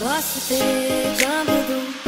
Gosto de do